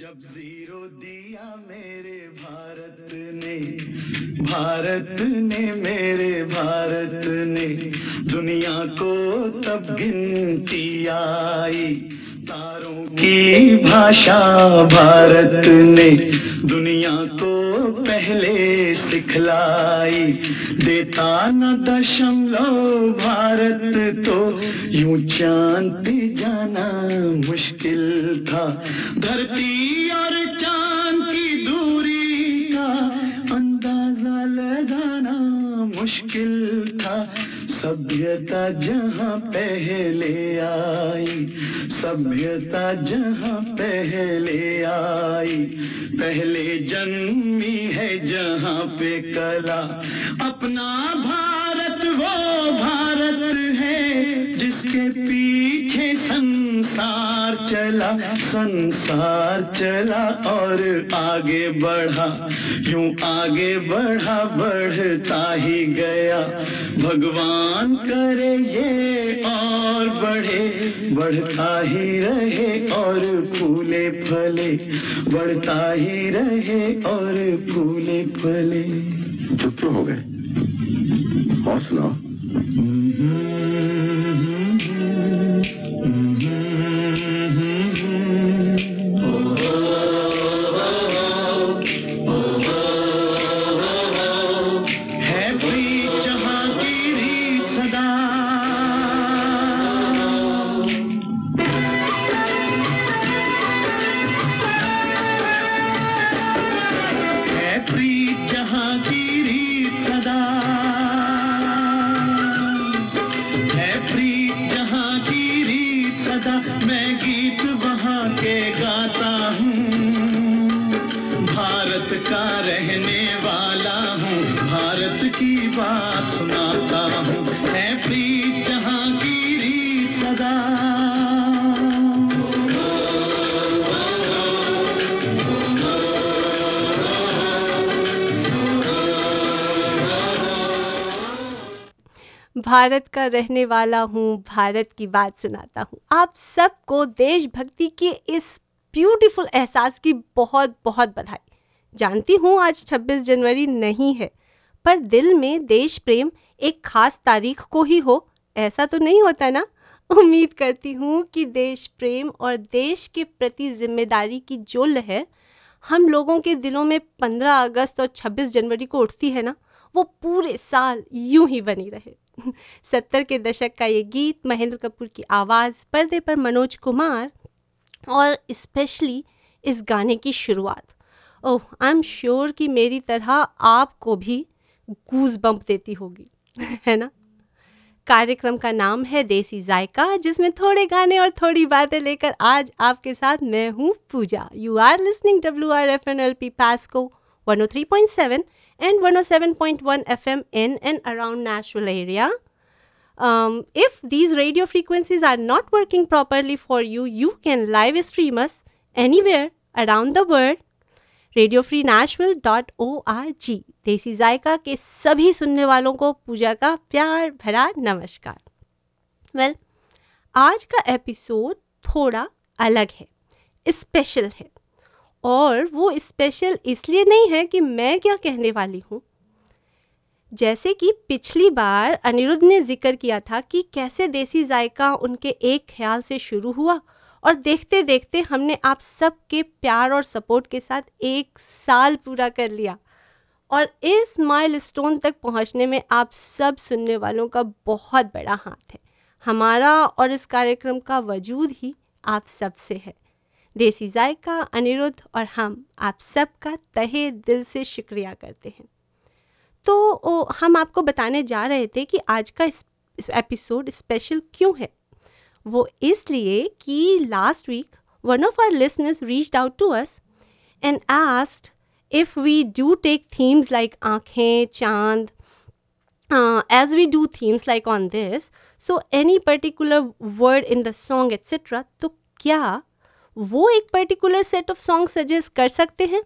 जब ज़ीरो दिया मेरे भारत ने भारत ने मेरे भारत ने, दुनिया को तब गिनती आई। तारों की भाषा भारत ने, दुनिया को पहले सिखलाई। देता न दशमलव भारत तो यू चाँद पे जाना मुश्किल था। धरती और चाँद की दूरी का अंदाज़ा लगाना मुश्किल था। सभ्यता जहाँ पहले आई, सभ्यता जहाँ पहले आई। पहले जन्मी है जहाँ पे कला, अपना भारत वो भारत है जिसके पीछे संसार चला संसार चला और आगे बढ़ा। यूँ आगे बढ़ा, बढ़ता ही गया। भगवान करे ये और बढ़े, बढ़ता ही रहे और फूले फले, बढ़ता ही रहे और फूले फले। चुप क्यों हो गए? और सुनाओ भारत का रहने वाला हूँ, भारत की बात सुनाता हूँ। आप सबको देशभक्ति के इस ब्यूटीफुल एहसास की बहुत बहुत बधाई। जानती हूँ आज 26 जनवरी नहीं है, पर दिल में देश प्रेम एक खास तारीख को ही हो। ऐसा तो नहीं होता ना? उम्मीद करती हूँ कि देश प्रेम और देश के प्रति ज़िम्मेदारी की जो लहर हम लोगों के दिलों में 15 अगस्त और 26 जनवरी को उठती है ना, वो पूरे साल यूँ ही बनी रहे। सत्तर के दशक का ये गीत महेंद्र कपूर की आवाज़, पर्दे पर मनोज कुमार और स्पेशली इस गाने की शुरुआत। ओह आई एम श्योर कि मेरी तरह आपको भी गूज बम्प देती होगी, है ना? कार्यक्रम का नाम है देसी जायका, जिसमें थोड़े गाने और थोड़ी बातें लेकर आज आपके साथ मैं हूँ Pooja. You are listening W R F N L P Pasco 103.7 and 107.1 FM in and around Nashville area. Um, if these radio frequencies are not working properly for you, you can live stream us anywhere around the world. radiofreenashville.org देसी जायका के सभी सुनने वालों को पूजा का प्यार भरा नमस्कार वेल well, आज का एपिसोड थोड़ा अलग है स्पेशल है और वो स्पेशल इसलिए नहीं है कि मैं क्या कहने वाली हूँ। जैसे कि पिछली बार अनिरुद्ध ने ज़िक्र किया था कि कैसे देसी जायका उनके एक ख्याल से शुरू हुआ और देखते देखते हमने आप सबके प्यार और सपोर्ट के साथ एक साल पूरा कर लिया। और इस माइल स्टोन तक पहुँचने में आप सब सुनने वालों का बहुत बड़ा हाथ है। हमारा और इस कार्यक्रम का वजूद ही आप सबसे है। देसी जायका अनिरुद्ध और हम आप सबका तहे दिल से शुक्रिया करते हैं। तो ओ, हम आपको बताने जा रहे थे कि आज का इस, इस एपिसोड स्पेशल क्यों है? वो इसलिए कि last week one of our listeners reached out to us and asked if we do take themes like आँखें चाँद as we do themes like on this so any particular word in the song etc तो क्या वो एक particular set of song suggest कर सकते हैं?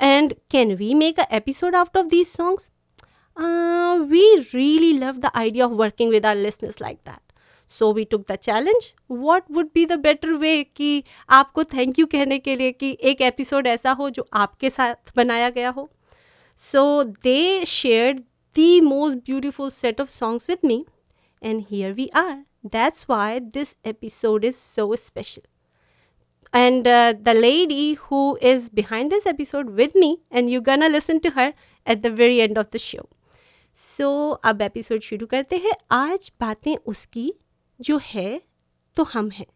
And can we make a episode out of these songs we really love the idea of working with our listeners like that so we took the challenge what would be the better way कि आपको thank you कहने के लिए कि एक episode ऐसा हो जो आपके साथ बनाया गया हो? So they share the most beautiful set of songs with me and here we are that's why this episode is so special and uh, the lady who is behind this episode with me and you're gonna listen to her at the very end of the show so अब episode शुरू करते हैं आज बातें उसकी जो है तो हम हैं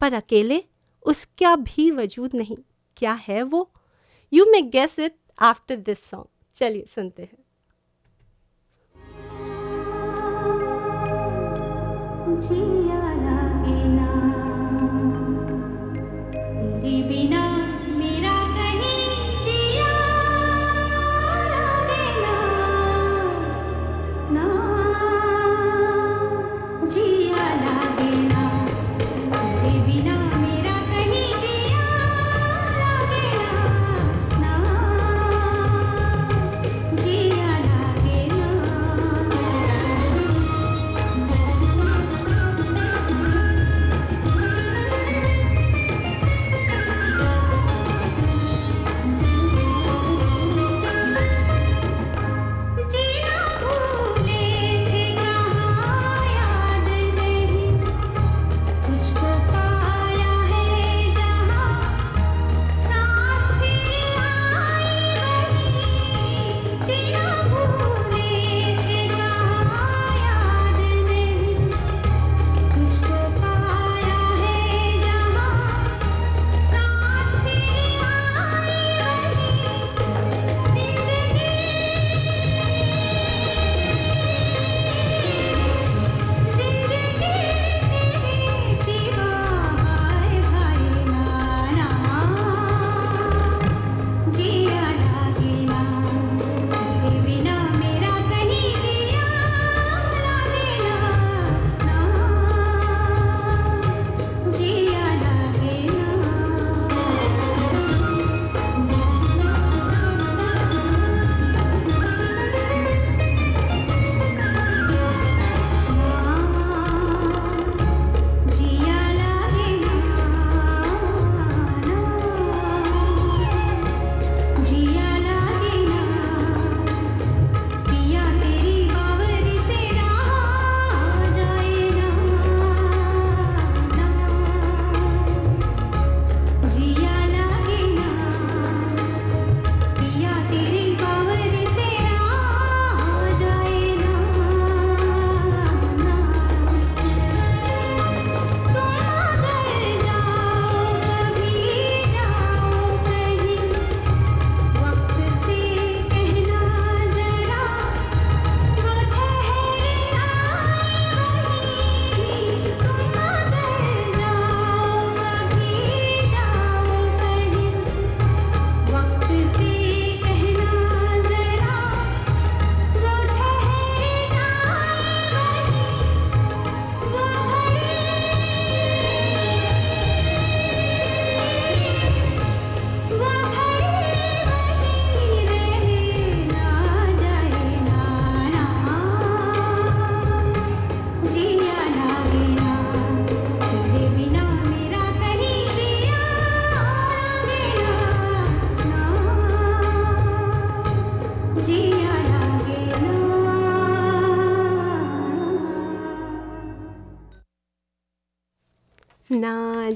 पर अकेले उसका भी वजूद नहीं क्या है वो you may guess it after this song चलिए सुनते हैं जिया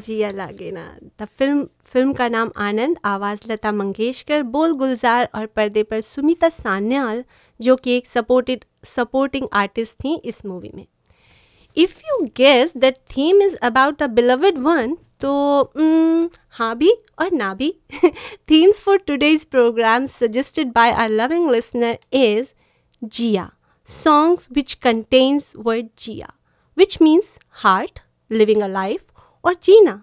जी अलग द फ़िल्म फ़िल्म का नाम आनंद आवाज़ लता मंगेशकर बोल गुलजार और पर्दे पर सुमिता सान्याल जो कि एक सपोर्टेड सपोर्टिंग आर्टिस्ट थी इस मूवी में। If you guess that theme is about a beloved one तो um, हाँ भी और ना भी। Themes for today's program suggested by our loving listener is jiya songs which contains word jiya which means heart living a life और जीना।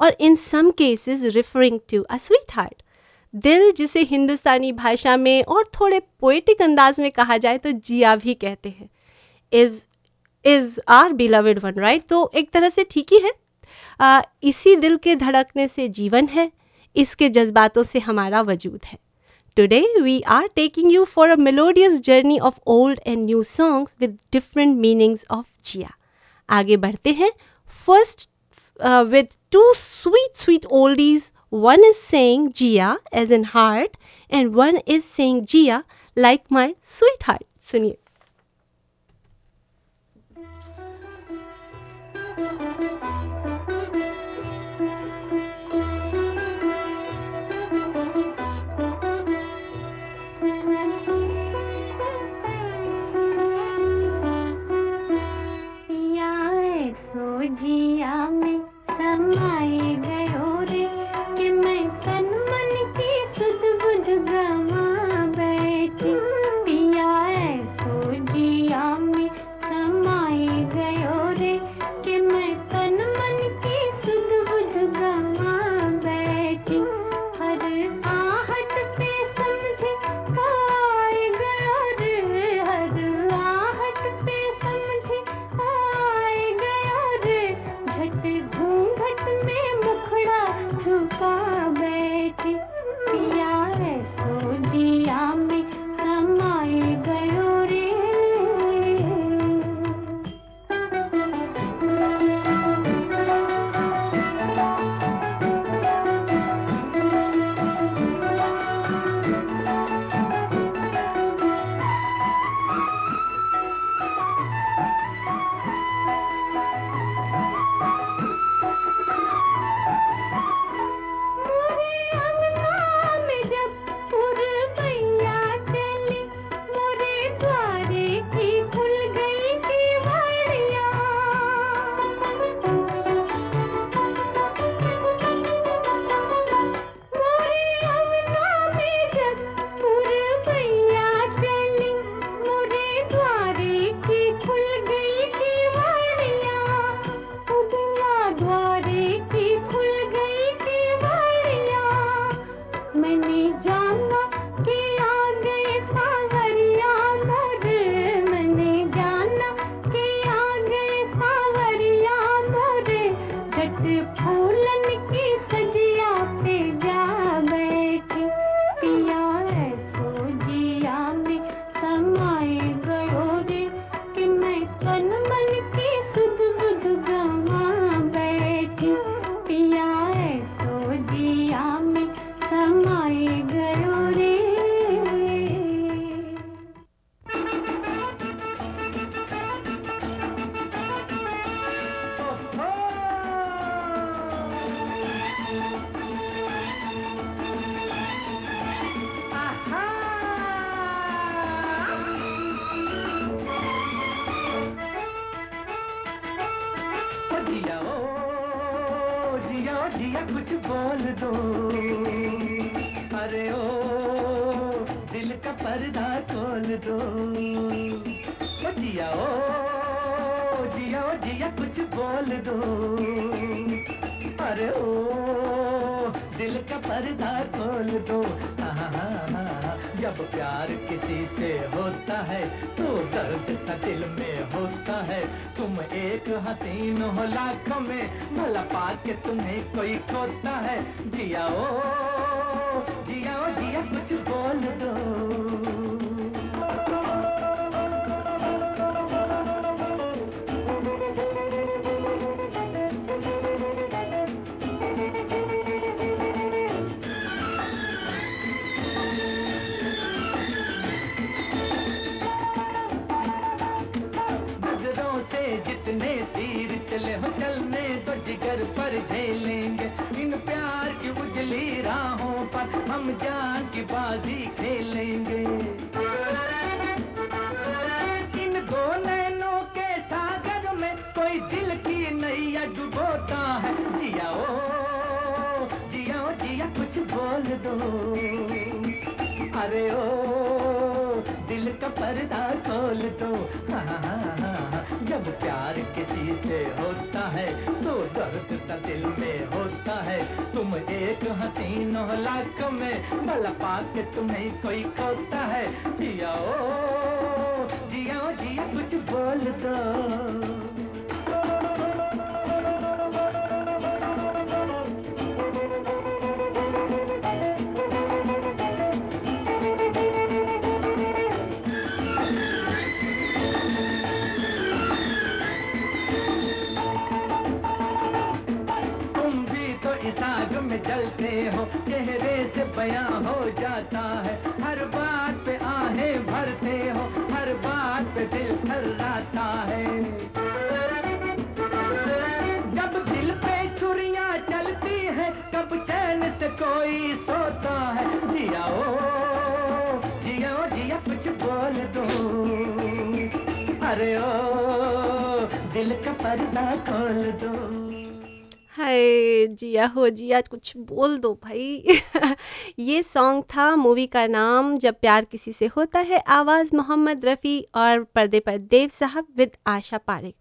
और in some cases referring to a sweetheart दिल जिसे हिंदुस्तानी भाषा में और थोड़े पोएटिक अंदाज में कहा जाए तो जिया भी कहते हैं। Is is our beloved one right तो एक तरह से ठीक ही है। आ, इसी दिल के धड़कने से जीवन है। इसके जज्बातों से हमारा वजूद है। Today we are taking you for a melodious journey of old and new songs with different meanings of jiya आगे बढ़ते हैं। First uh, with two sweet, sweet oldies. One is saying Gia as in heart, and one is saying Gia like my sweetheart. Suniye. Thank जिया में समाए गयो रे कि मैं तन मन की सुध बुध गवा पर्दा खोल दो ओ जिया ओ जिया ओ जिया, कुछ बोल दो। अरे ओ, दिल का पर्दा खोल दो। जब प्यार किसी से होता है तो दर्द सा दिल में होता है। तुम एक हसीन हो लाखों में, भला पाके तुम्हें कोई खोता है। जिया, ओ जिया ओ जिया, कुछ जिगर पर झेलेंगे। इन प्यार की उजली राहों पर हम जान की बाजी खेलेंगे। इन दो नैनों के सागर में कोई दिल की नैया डुबोता है। जिया ओ जिया ओ जिया कुछ बोल दो। अरे ओ दिल का पर्दा खोल दो। हाँ, हाँ, हाँ, हाँ। जब प्यार दर्द सा दिल में होता है, तुम एक हसीन हो लाख में भला पाके तुम्हें कोई खोता है। जिया ओ जिया जिया कुछ बोल दो। चलते हो, चेहरे से बयां हो जाता है। हर बात पे आहें भरते हो, हर बात पे दिल थर्राता है। जब दिल पे छुरियाँ चलती है, तब चैन से कोई सोता है। जिया ओ जिया ओ, जिया कुछ बोल दो। अरे ओ, दिल का पर्दा खोल दो। हाय जिया हो जिया कुछ बोल दो भाई। ये सॉन्ग था मूवी का नाम जब प्यार किसी से होता है आवाज़ मोहम्मद रफ़ी और पर्दे पर देव साहब विद आशा पारेख।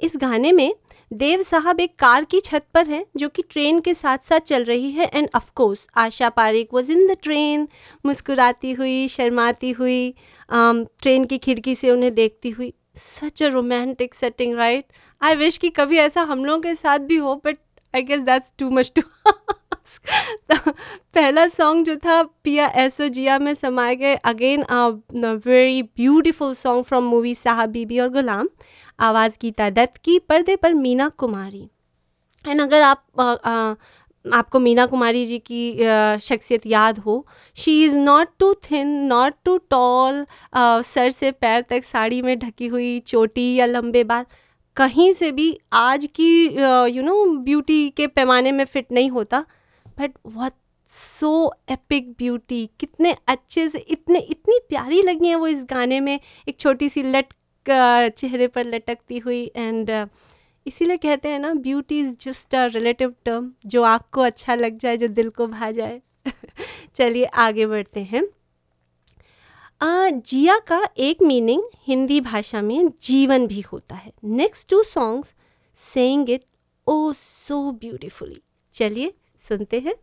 इस गाने में देव साहब एक कार की छत पर हैं जो कि ट्रेन के साथ साथ चल रही है and of course Asha Parekh was in the train मुस्कुराती हुई शर्माती हुई um, ट्रेन की खिड़की से उन्हें देखती हुई। Such a romantic setting right I wish कि कभी ऐसा हम लोगों के साथ भी हो but I guess that's too much too पहला सॉन्ग जो था पिया ऐसो जिया में समाए गए। Again very beautiful song from movie Sahib Bibi Aur गुलाम। आवाज़ गीता दत्त की पर्दे पर मीना कुमारी। एंड अगर आप अ, अ, आपको मीना कुमारी जी की शख्सियत याद हो she is not too thin not too tall sir से पैर तक साड़ी में ढकी हुई चोटी या लंबे बाल। कहीं से भी आज की यू नो ब्यूटी के पैमाने में फिट नहीं होता but what so epic beauty कितने अच्छे से, इतने, इतनी प्यारी लगी हैं वो इस गाने में। एक छोटी सी लट चेहरे पर लटकती हुई एंड इसीलिए कहते हैं ना beauty is just a relative term जो आँख को अच्छा लग जाए, जो दिल को भा जाए। चलिए आगे बढ़ते हैं। जिया का एक मीनिंग हिंदी भाषा में जीवन भी होता है। Next two songs sang it oh so beautifully चलिए, सुनते हैं।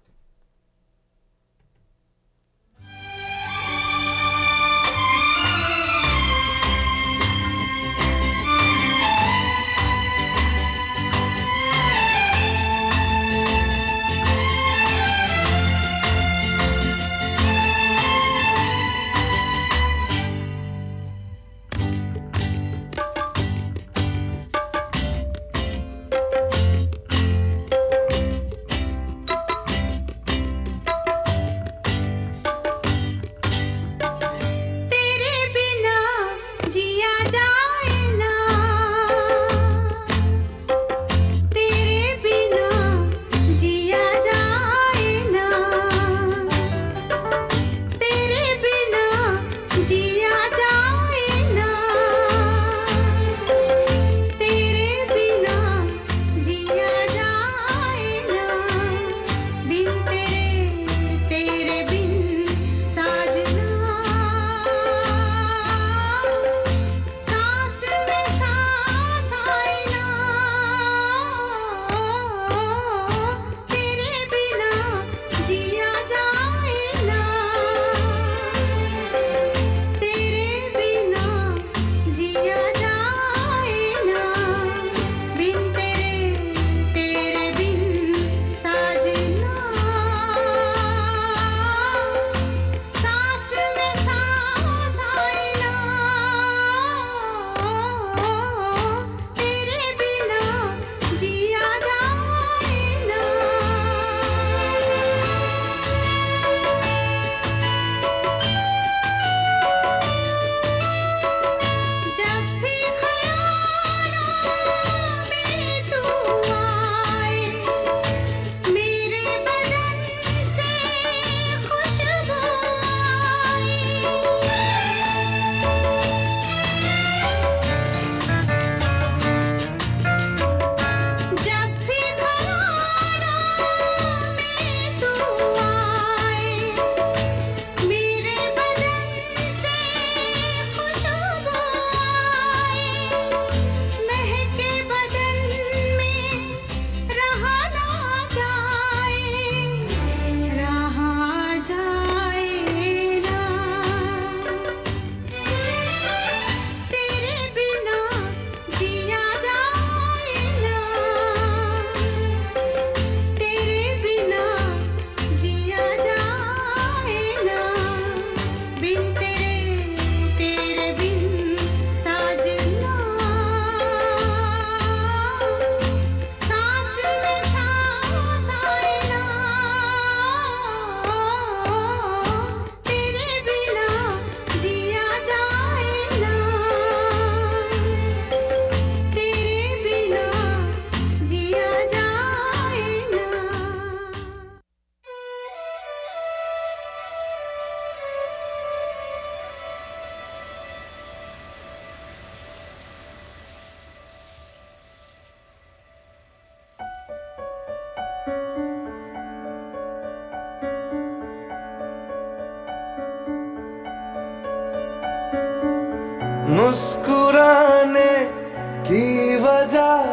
मुस्कुराने की वजह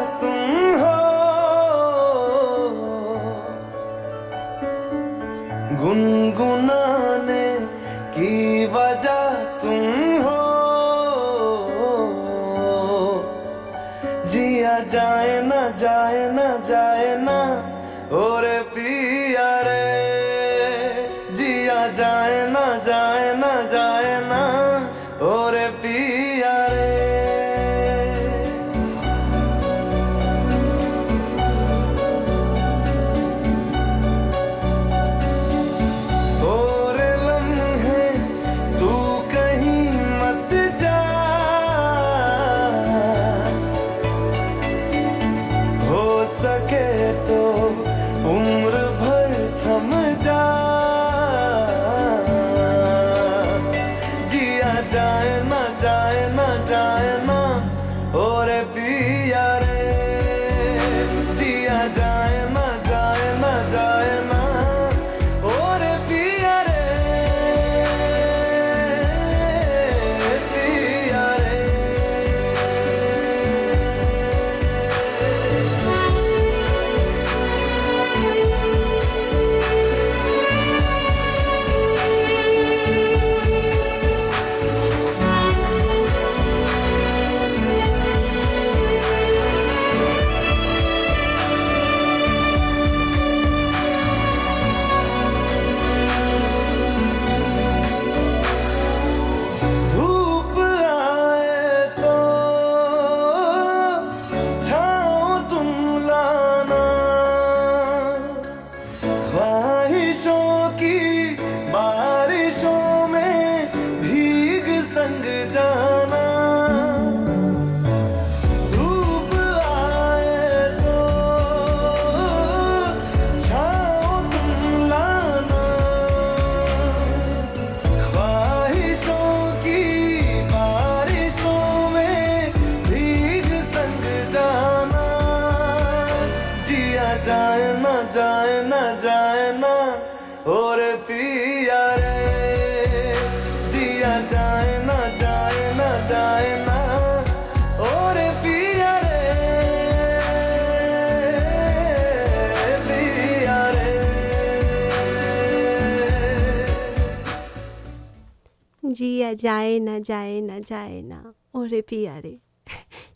जाए ना, ओरे पिया रे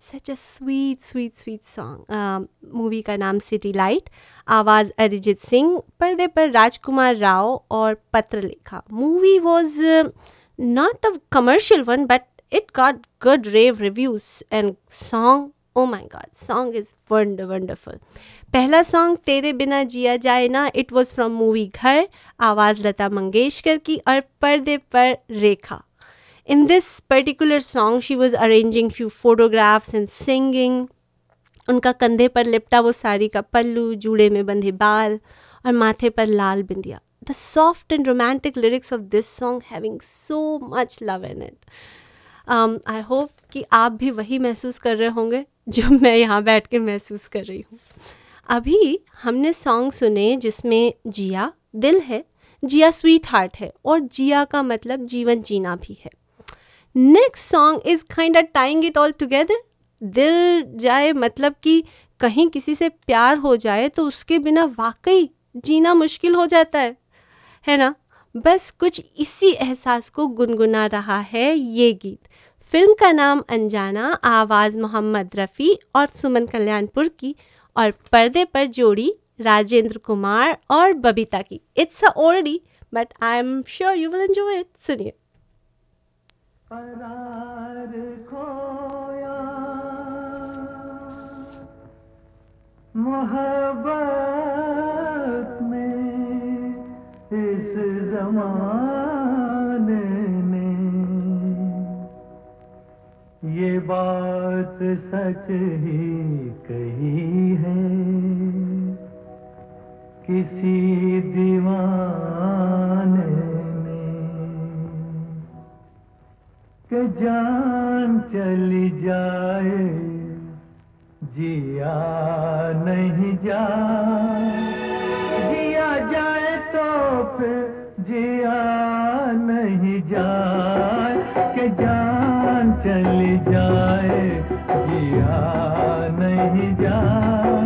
such a sweet sweet sweet song movie का नाम सिटी लाइट आवाज़ अरिजीत सिंह, पर्दे पर राजकुमार राव और Patralekha movie was not a commercial one but it got good rev reviews and song oh my god song is wonderful पहला सॉन्ग तेरे बिना जिया जाए ना इट वॉज़ फ्रॉम मूवी घर, आवाज़ लता मंगेशकर की और पर्दे पर रेखा। In this particular song, she was arranging few photographs and singing. उनका कंधे पर लिपटा वो साड़ी का पल्लू जूड़े में बंधे बाल और माथे पर लाल बिंदिया। The soft and romantic lyrics of this song having so much love in it I hope कि आप भी वही महसूस कर रहे होंगे जो मैं यहाँ बैठ के महसूस कर रही हूँ। अभी हमने सॉन्ग सुने जिसमें जिया दिल है जिया स्वीट हार्ट है और जिया का मतलब जीवन जीना भी है। Next song is kind of tying it all together दिल जाए मतलब कि कहीं किसी से प्यार हो जाए तो उसके बिना वाकई जीना मुश्किल हो जाता है है ना? बस कुछ इसी एहसास को गुनगुना रहा है ये गीत। फ़िल्म का नाम अनजाना, आवाज़ मोहम्मद रफ़ी और सुमन कल्याणपुर की और पर्दे पर जोड़ी राजेंद्र कुमार और बबीता की। It's a oldie but I am sure you will enjoy it सुनिए। करार खोया। मोहब्बत में इस जमाने ने ये बात सच ही कही है। किसी दीवाने के जान चली जाए, जिया नहीं जाए। जिया जाए तो फिर जिया नहीं जाए। के जान चली जाए, जिया नहीं जाए।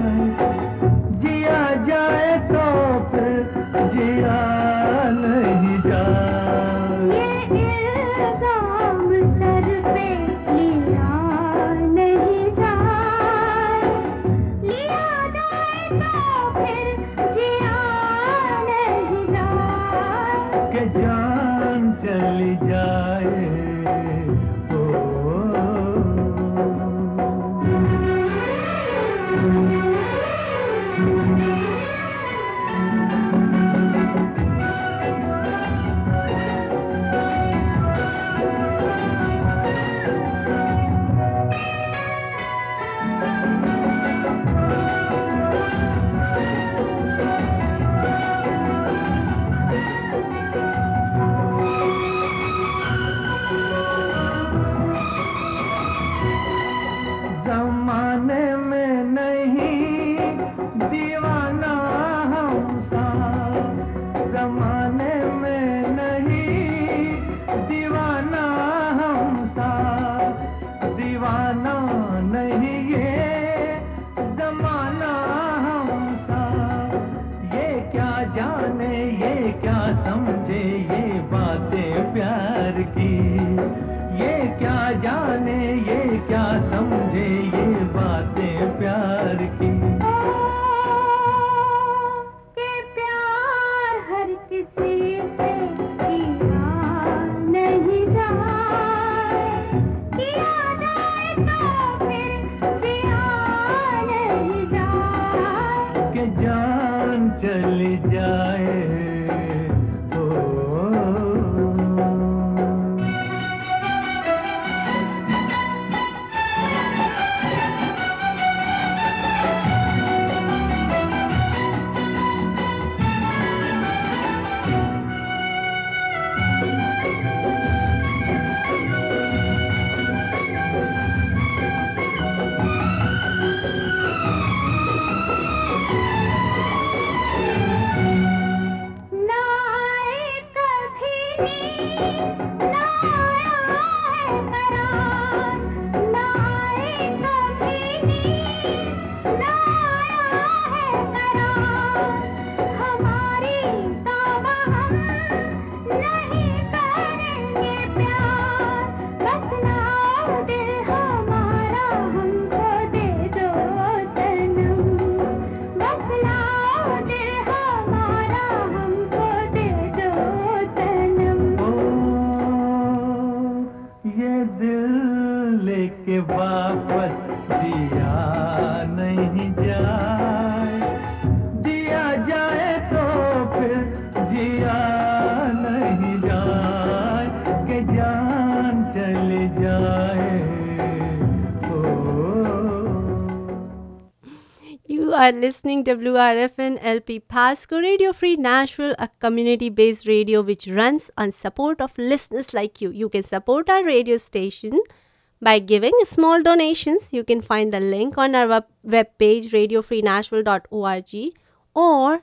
Are listening WRFN LP Pasco Radio Free Nashville, a community-based radio which runs on support of listeners like you. You can support our radio station by giving small donations. You can find the link on our web, webpage radiofreenashville.org or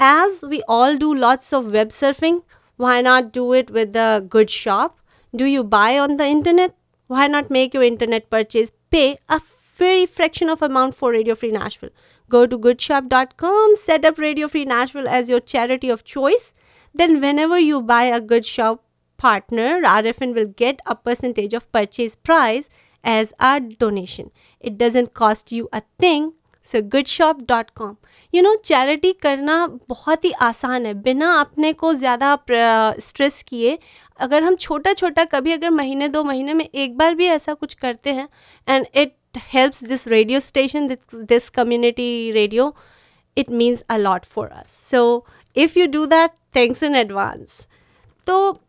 as we all do lots of web surfing, why not do it with the good shop? Do you buy on the internet? Why not make your internet purchase pay a very fraction of amount for Radio Free Nashville? Go to goodshop.com, set up Radio Free Nashville as your charity of choice. Then whenever you buy a good shop partner, RFN will get a percentage of purchase price as a donation. It doesn't cost you a thing. So goodshop.com you know charity करना बहुत ही आसान है बिना अपने को ज़्यादा stress किए अगर हम छोटा छोटा कभी अगर महीने दो महीने में एक बार भी ऐसा कुछ करते हैं and it helps this radio station this community radio it means a lot for us. So, if you do that, thanks in advance. तो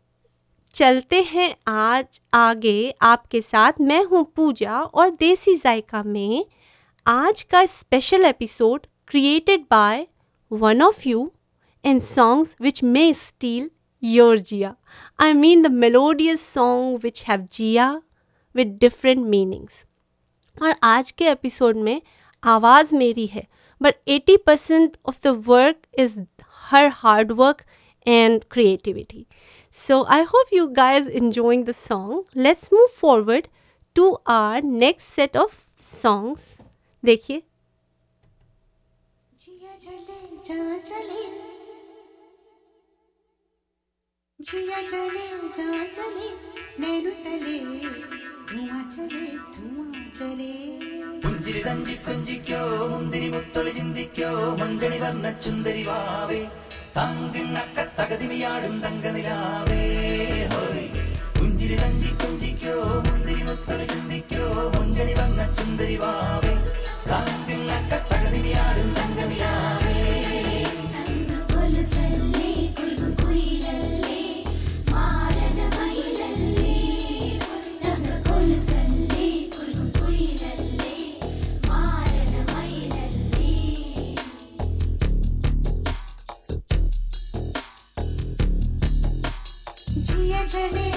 चलते हैं आज आगे आपके साथ मैं हूँ पूजा और देसी जायका में आज का special episode created by one of you and songs which may steal your jiya I mean the melodious song which have jiya with different meanings और आज के एपिसोड में आवाज़ मेरी है but eighty percent of the work is her hard work and creativity so I hope you guys enjoying the song let's move forward to our next set of songs देखिए जिया चले जा चले जिया चले जा चले नैनु तले धुआं चले धुआं चले പുഞ്ചിരി തഞ്ചി കൊഞ്ചിക്കോ മുന്തിരി മുത്തൊളി ചിന്തിക്കോ മഞ്ചണി വർണ്ണ ചുന്ദരി വാവേ തങ്കിണ്ണക്ക തകതിമിയാടും തങ്കനിലാവേ ഹോയ് പുഞ്ചിരി തഞ്ചി കൊഞ്ചിക്കോ മുന്തിരി മുത്തൊളി ചിന്തിക്കോ മഞ്ചണി വർണ്ണ ചുന്ദരി വാവേ തങ്കിണ്ണക്ക തകതിമിയാടും തങ്കനിലാവേ जिया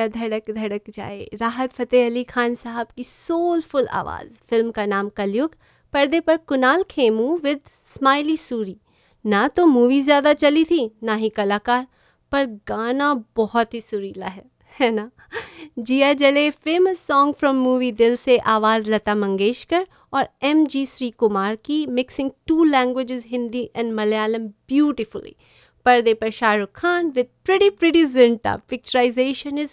जिया धड़क धड़क जाए। राहत फ़तेह अली खान साहब की सोलफुल आवाज़। फ़िल्म का नाम कलयुग। पर्दे पर कुणाल खेमू विद स्माइली सूरी। ना तो मूवी ज़्यादा चली थी, ना ही कलाकार। पर गाना बहुत ही सुरीला है है ना? जिया जले फ़ेमस सॉन्ग फ्रॉम मूवी दिल से आवाज़ लता मंगेशकर और एम जी श्री कुमार की mixing two languages Hindi and Malayalam beautifully पर्दे पर Shahrukh Khan with pretty pretty zinta picturization is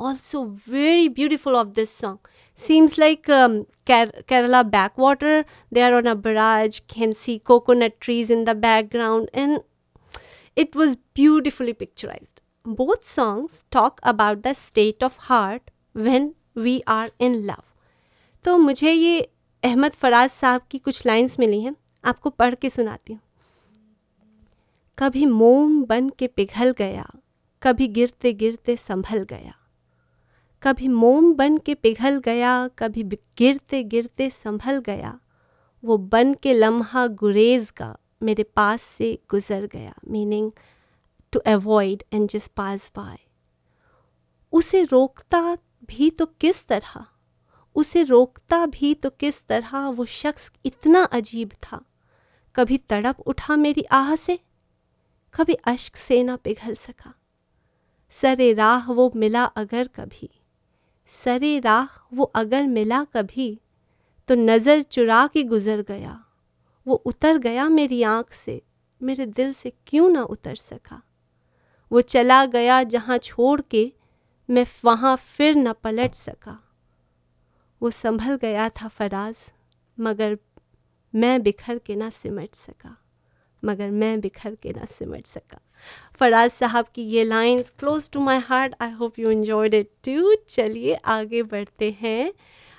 also very beautiful of this song seems like um, Ker- kerala backwater they are on a barrage can see coconut trees in the background and it was beautifully picturized both songs talk about the state of heart when we are in love तो मुझे ये अहमद फराज साहब की कुछ lines मिली हैं आपको पढ़ के सुनाती हूँ कभी मोम बन के पिघल गया कभी गिरते गिरते संभल गया कभी मोम बन के पिघल गया, कभी गिरते गिरते संभल गया। वो बन के लम्हा गुरेज का मेरे पास से गुजर गया meaning to avoid and just pass by उसे रोकता भी तो किस तरह? उसे रोकता भी तो किस तरह? वो शख्स इतना अजीब था। कभी तड़प उठा मेरी आह से, कभी अश्क से ना पिघल सका। सरे राह वो मिला अगर कभी। सरे राह वो अगर मिला कभी तो नज़र चुरा के गुजर गया। वो उतर गया मेरी आँख से, मेरे दिल से क्यों ना उतर सका? वो चला गया जहाँ छोड़ के, मैं वहाँ फिर न पलट सका। वो संभल गया था फराज, मगर मैं बिखर के ना सिमट सका। मगर मैं बिखर के ना सिमट सका। फराज साहब की ये lines close to my heart I hope you enjoyed it too चलिए आगे बढ़ते हैं।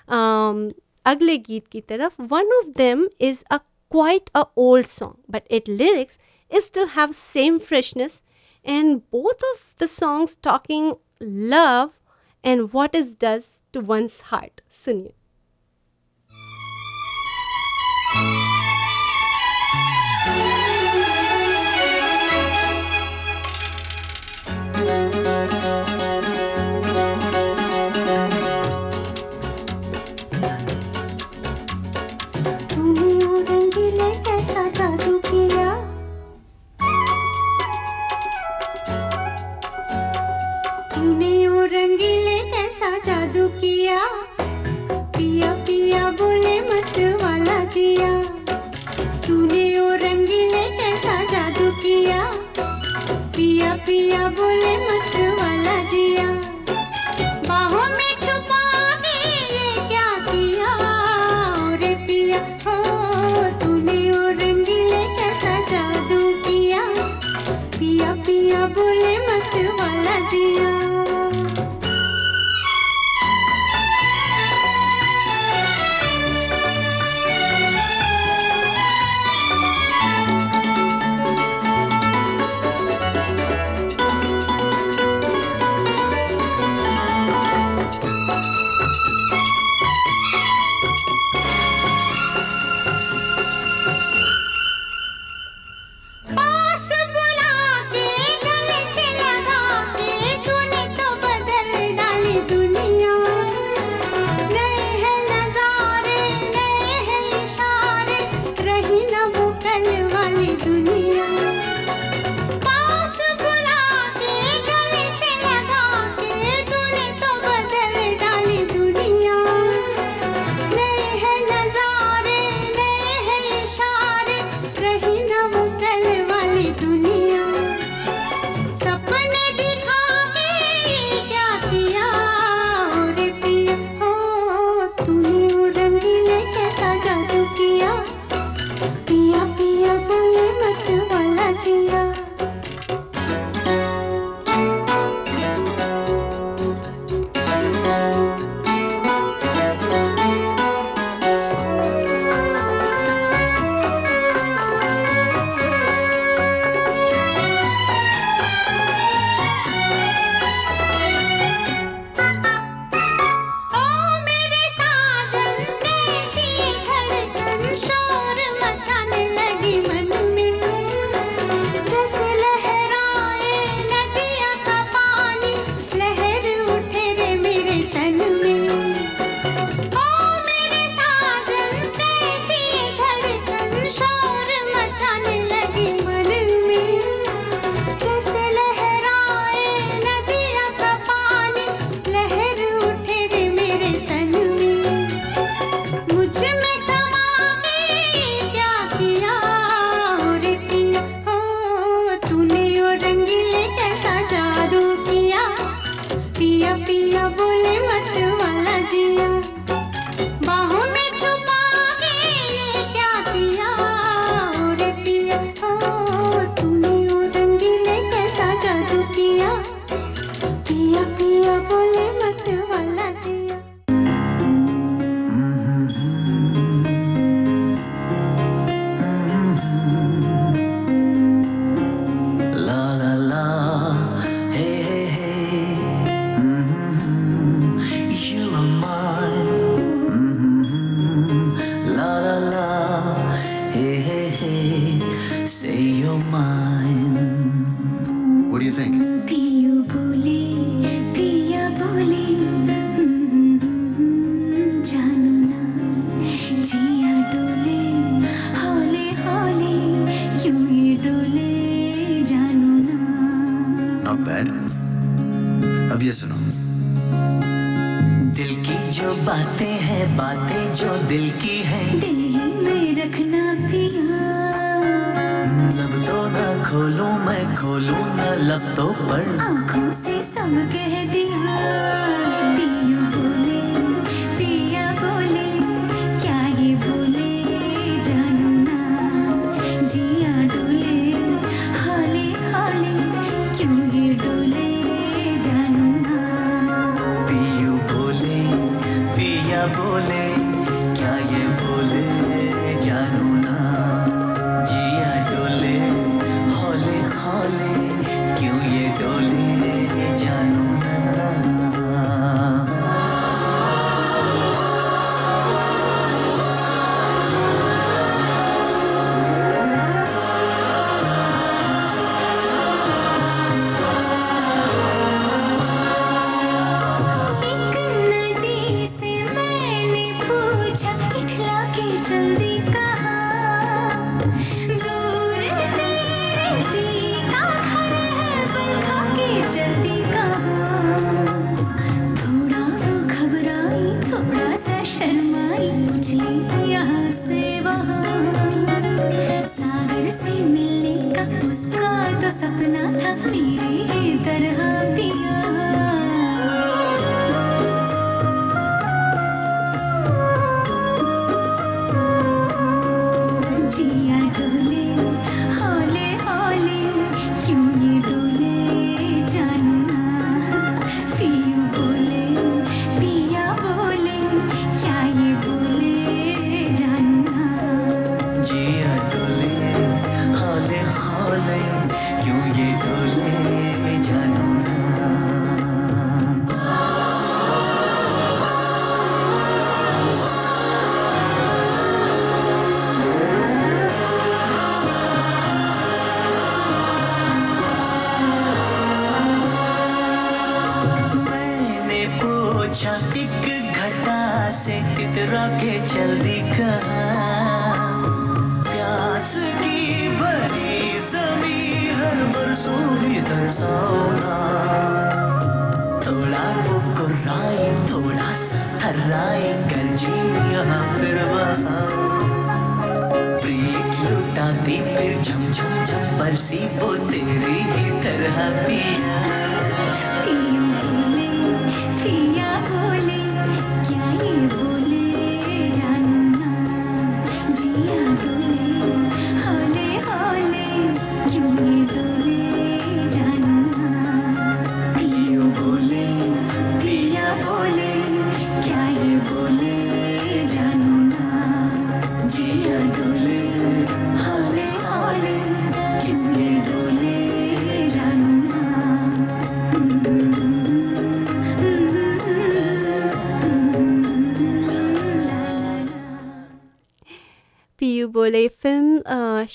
Um, अगले गीत की तरफ़ one of them is a quite a old song but it lyrics is still have same freshness and both of the songs talking love and what is does to one's heart सुनिए।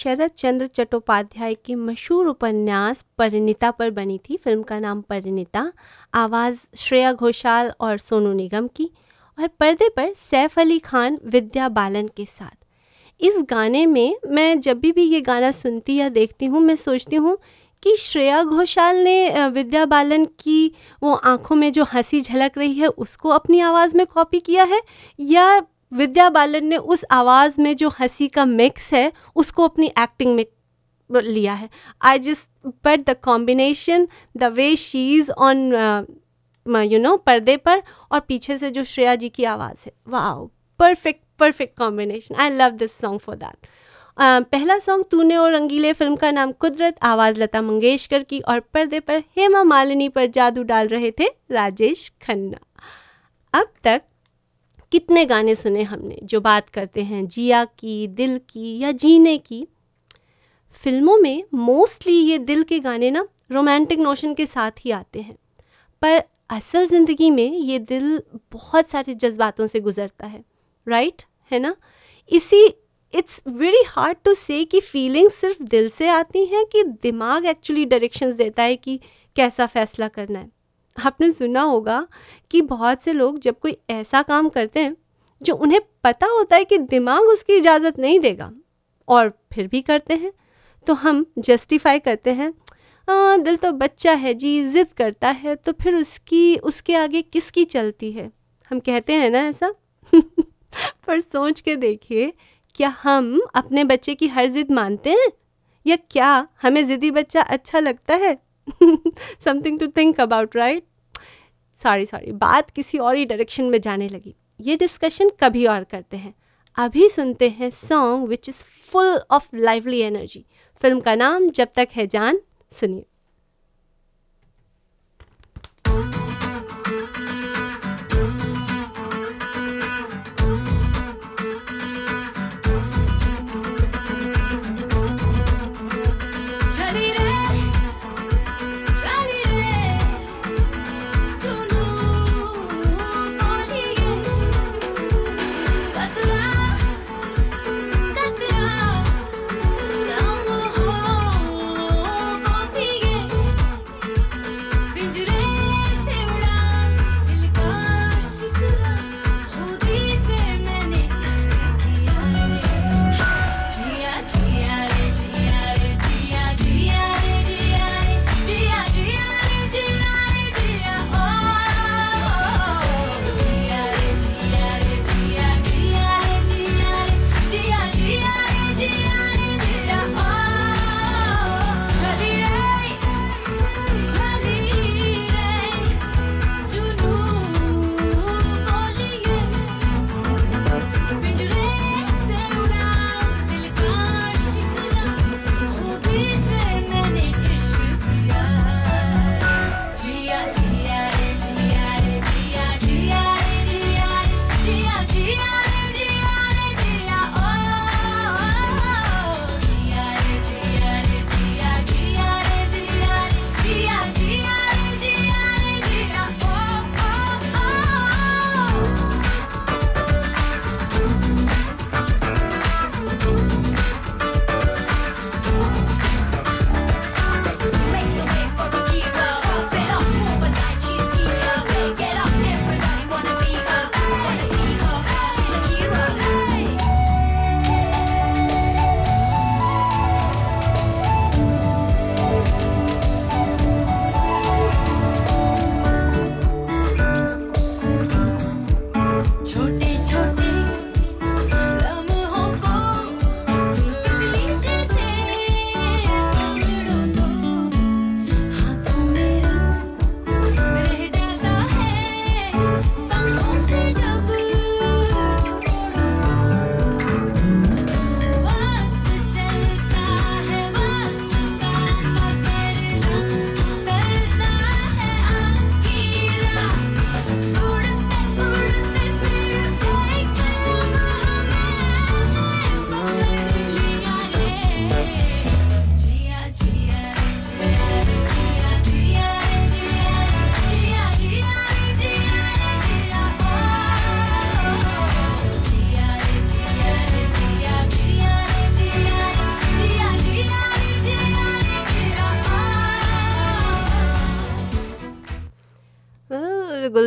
शरद चंद्र चट्टोपाध्याय की मशहूर उपन्यास परिणीता पर बनी थी। Film का नाम परिणीता, आवाज़ श्रेया घोषाल और सोनू निगम की और पर्दे पर सैफ अली खान, विद्या बालन के साथ। इस गाने में मैं जब भी भी ये गाना सुनती या देखती हूँ, मैं सोचती हूँ कि श्रेया घोषाल ने विद्या बालन की वो आँखों में जो हँसी झलक रही है, उसको अपनी आवाज़ में कॉपी किया है या विद्या बालन ने उस आवाज़ में जो हँसी का मिक्स है, उसको अपनी एक्टिंग में लिया है। I just but the combination the way she is on you know पर्दे पर और पीछे से जो श्रेया जी की आवाज़ है। वाह perfect perfect combination I love this song for that पहला सॉन्ग तूने और रंगीले फ़िल्म का नाम कुदरत, आवाज़ लता मंगेशकर की और पर्दे पर हेमा मालिनी पर जादू डाल रहे थे राजेश खन्ना। अब तक कितने गाने सुने हमने जो बात करते हैं जिया की, दिल की या जीने की। फ़िल्मों में मोस्टली ये दिल के गाने ना रोमांटिक नोशन के साथ ही आते हैं, पर असल ज़िंदगी में ये दिल बहुत सारे जज्बातों से गुज़रता है राइट right? है ना? इसी इट्स वेरी हार्ड टू से कि फीलिंग्स सिर्फ़ दिल से आती हैं कि दिमाग एक्चुअली डायरेक्शंस देता है कि कैसा फ़ैसला करना है। आपने सुना होगा कि बहुत से लोग जब कोई ऐसा काम करते हैं जो उन्हें पता होता है कि दिमाग उसकी इजाज़त नहीं देगा और फिर भी करते हैं तो हम जस्टिफाई करते हैं "आ, दिल तो बच्चा है जी ज़िद करता है तो फिर उसकी उसके आगे किसकी चलती है? हम कहते हैं ना ऐसा? पर सोच के देखिए क्या हम अपने बच्चे की हर ज़िद मानते हैं? या क्या हमें ज़िदी बच्चा अच्छा लगता है? Something to think about right sorry sorry बात किसी और ही डायरेक्शन में जाने लगी। ये डिस्कशन कभी और करते हैं। अभी सुनते हैं song which is full of lively energy film का नाम जब तक है जान, सुनिए।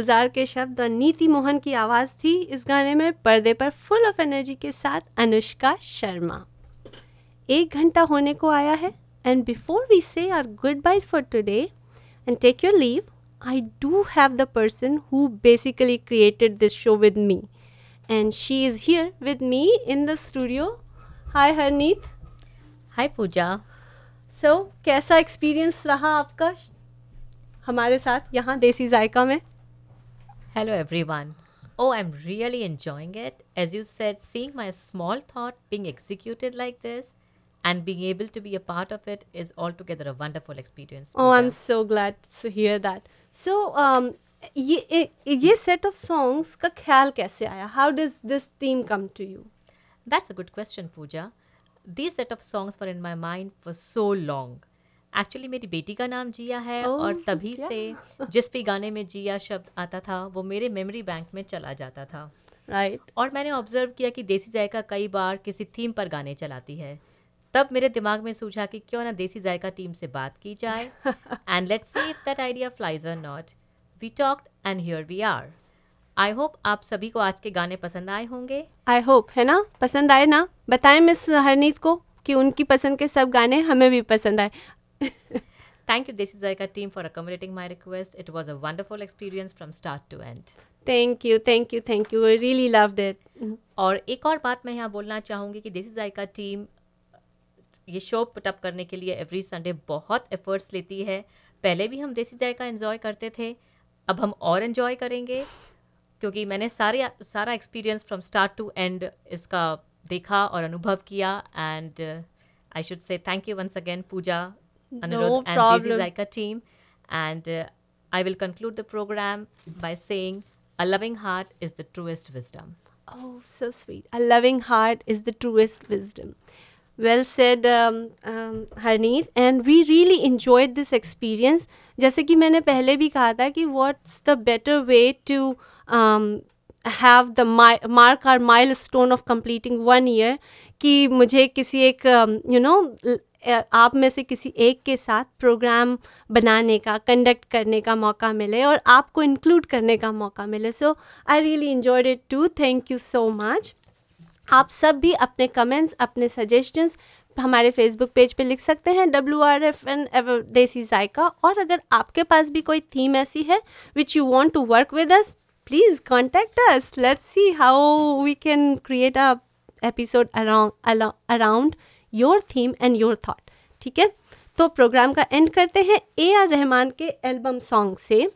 गुलजार के शब्द और नीति मोहन की आवाज़ थी इस गाने में पर्दे पर फुल ऑफ़ एनर्जी के साथ अनुष्का शर्मा। एक घंटा होने को आया है and before we say our goodbyes for today and take your leave I do have the person who basically created this show with me and she is here with me in the studio hi Harneet hi Pooja. So कैसा experience रहा आपका? हमारे साथ यहाँ देसी जायका में। Hello everyone. Oh, I'm really enjoying it. As you said, seeing my small thought being executed like this and being able to be a part of it is altogether a wonderful experience. Oh, I'm Pooja. so glad to hear that. So, um, ये ये- ये set of songs का ख्याल कैसे आया? How does this theme come to you? That's a good question, Pooja. These set of songs were in my mind for so long. Actually मेरी बेटी का नाम जिया है Oh, और तभी क्या? से जिस भी गाने में जिया शब्द आता था वो मेरे मेमोरी बैंक में चला जाता था Right. और मैंने ऑब्ज़र्व किया कि देसी जायका कई बार किसी थीम पर गाने चलाती है तब मेरे दिमाग में सूझा कि क्यों ना देसी जायका टीम से बात की जाए and let's see if that idea flies or not we talked and here we are I hope आप सभी को आज के गाने पसंद आए होंगे आई होप है ना? पसंद आए ना? बताएँ मिस हरनीत को कि उनकी पसंद के सब गाने हमें भी पसंद आए. Thank you, Desi Zaika team, for accommodating my request. It was a wonderful experience from start to end. Thank you, thank you, thank you. I really loved it. और एक और बात मैं यहाँ बोलना चाहूँगी कि देसी जायका टीम ये शो पुटअप करने के लिए एवरी संडे बहुत एफर्ट्स लेती है पहले भी हम देसी जायका एंजॉय करते थे अब हम और एंजॉय करेंगे क्योंकि मैंने सारे सारा experience from start to end इसका देखा और अनुभव किया and I should say thank you once again Pooja Anirudh and Desi problem. Zaika team. And uh, I will conclude the program by saying, A loving heart is the truest wisdom. Oh, so sweet. A loving heart is the truest wisdom. Well said, um, um, Harneet. And we really enjoyed this experience. जैसे कि मैंने पहले भी कहा था कि what's the better way to um, have the mi- mark our milestone of completing one year कि मुझे किसी एक यू नो आप में से किसी एक के साथ प्रोग्राम बनाने का कंडक्ट करने का मौका मिले और आपको इंक्लूड करने का मौका मिले। So I really enjoyed it too thank you so much आप सब भी अपने कमेंट्स अपने सजेशंस हमारे फेसबुक पेज पे लिख सकते हैं डब्ल्यू आर एफ़ एन देसी जायका और अगर आपके पास भी कोई थीम ऐसी है which you want to work with us please contact us let's see how we can create a episode around your theme and your thought ठीक है? तो प्रोग्राम का एंड करते हैं ए आर रहमान के एल्बम सॉन्ग से।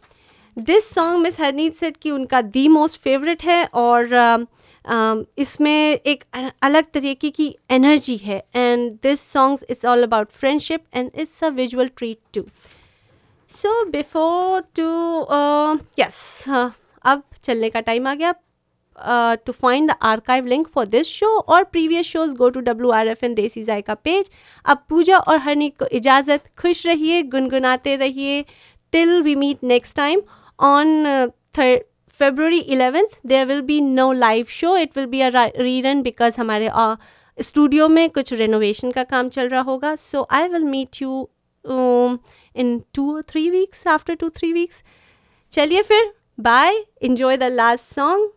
This song miss Harneet set की उनका दी मोस्ट फेवरेट है और um, um, इसमें एक अलग तरीके की एनर्जी है। And this songs it's all about friendship and it's a visual treat too so before to yes अब चलने का टाइम आ गया। Uh, to find the archive link for this show or previous shows go to WRFN देसी जायका page अब पूजा और हरनीत को इजाज़त खुश रहिए गुनगुनाते रहिए till we meet next time on uh, thir- February 11th there will be no live show it will be a rerun because हमारे स्टूडियो में कुछ रेनोवेशन का काम चल रहा होगा I will meet you um, in two or three weeks after two three weeks चलिए फिर bye enjoy the last song